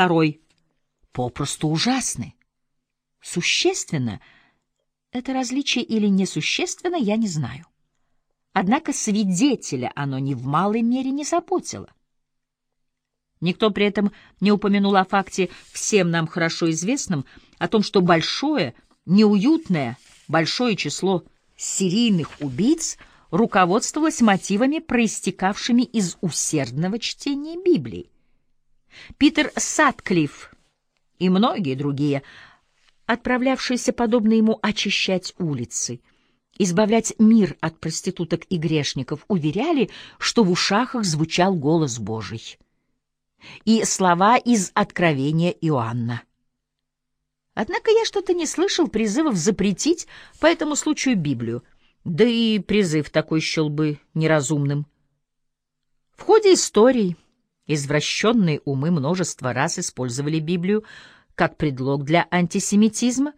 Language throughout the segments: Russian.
второй попросту ужасны. Существенно это различие или несущественно, я не знаю. Однако свидетеля оно ни в малой мере не заботило. Никто при этом не упомянул о факте, всем нам хорошо известном, о том, что большое, неуютное, большое число серийных убийц руководствовалось мотивами, проистекавшими из усердного чтения Библии. Питер Сатклифф и многие другие, отправлявшиеся, подобно ему, очищать улицы, избавлять мир от проституток и грешников, уверяли, что в ушах их звучал голос Божий и слова из Откровения Иоанна. Однако я что-то не слышал призывов запретить по этому случаю Библию, да и призыв такой счел бы неразумным. В ходе истории извращенные умы множество раз использовали Библию как предлог для антисемитизма,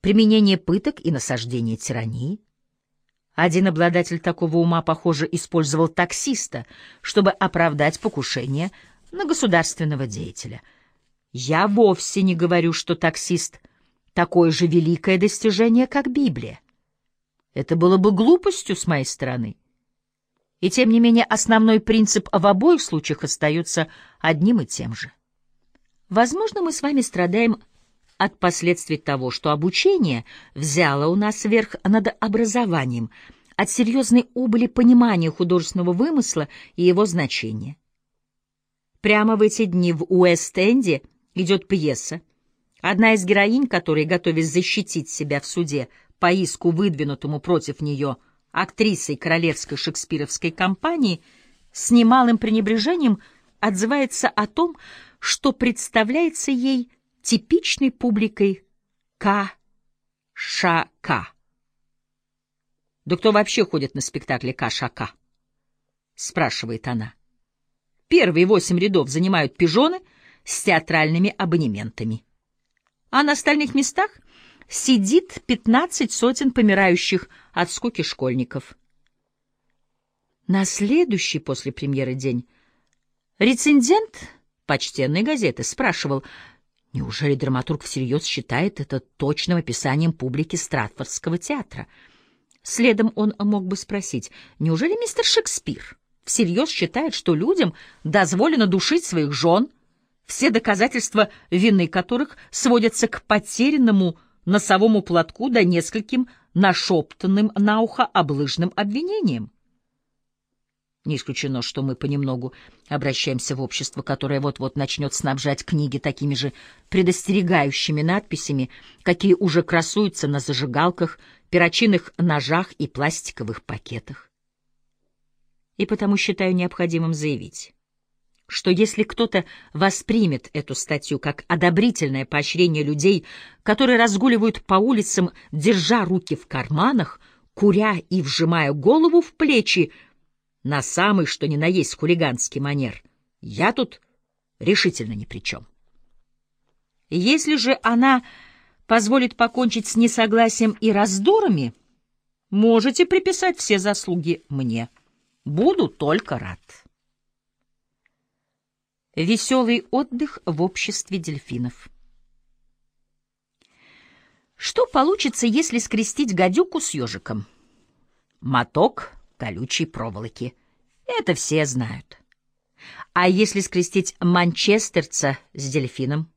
применения пыток и насаждения тирании. Один обладатель такого ума, похоже, использовал таксиста, чтобы оправдать покушение на государственного деятеля. Я вовсе не говорю, что таксист — такое же великое достижение, как Библия. Это было бы глупостью с моей стороны. И тем не менее основной принцип в обоих случаях остается одним и тем же. Возможно, мы с вами страдаем от последствий того, что обучение взяло у нас верх над образованием, от серьезной убыли понимания художественного вымысла и его значения. Прямо в эти дни в Уэст-Энде идет пьеса, одна из героинь, которой, готовясь защитить себя в суде по иску, выдвинутому против нее актрисой королевской шекспировской компании, с немалым пренебрежением отзывается о том, что представляется ей типичной публикой К.Ш.К. «Да кто вообще ходит на спектакли К.Ш.К.?» — спрашивает она. Первые восемь рядов занимают пижоны с театральными абонементами. А на остальных местах сидит пятнадцать сотен помирающих от скуки школьников. На следующий после премьеры день рецензент почтенной газеты спрашивал, неужели драматург всерьез считает это точным описанием публики Стратфордского театра? Следом он мог бы спросить, неужели мистер Шекспир всерьез считает, что людям дозволено душить своих жен, все доказательства вины которых сводятся к потерянному носовому платку да нескольким нашептанным на ухо облыжным обвинениям. Не исключено, что мы понемногу обращаемся в общество, которое вот-вот начнет снабжать книги такими же предостерегающими надписями, какие уже красуются на зажигалках, перочинных ножах и пластиковых пакетах и потому считаю необходимым заявить, что если кто-то воспримет эту статью как одобрительное поощрение людей, которые разгуливают по улицам, держа руки в карманах, куря и вжимая голову в плечи, на самый что ни на есть хулиганский манер, я тут решительно ни при чем. Если же она позволит покончить с несогласием и раздорами, можете приписать все заслуги мне. Буду только рад. Веселый отдых в обществе дельфинов. Что получится, если скрестить гадюку с ежиком? Моток колючей проволоки. Это все знают. А если скрестить манчестерца с дельфином?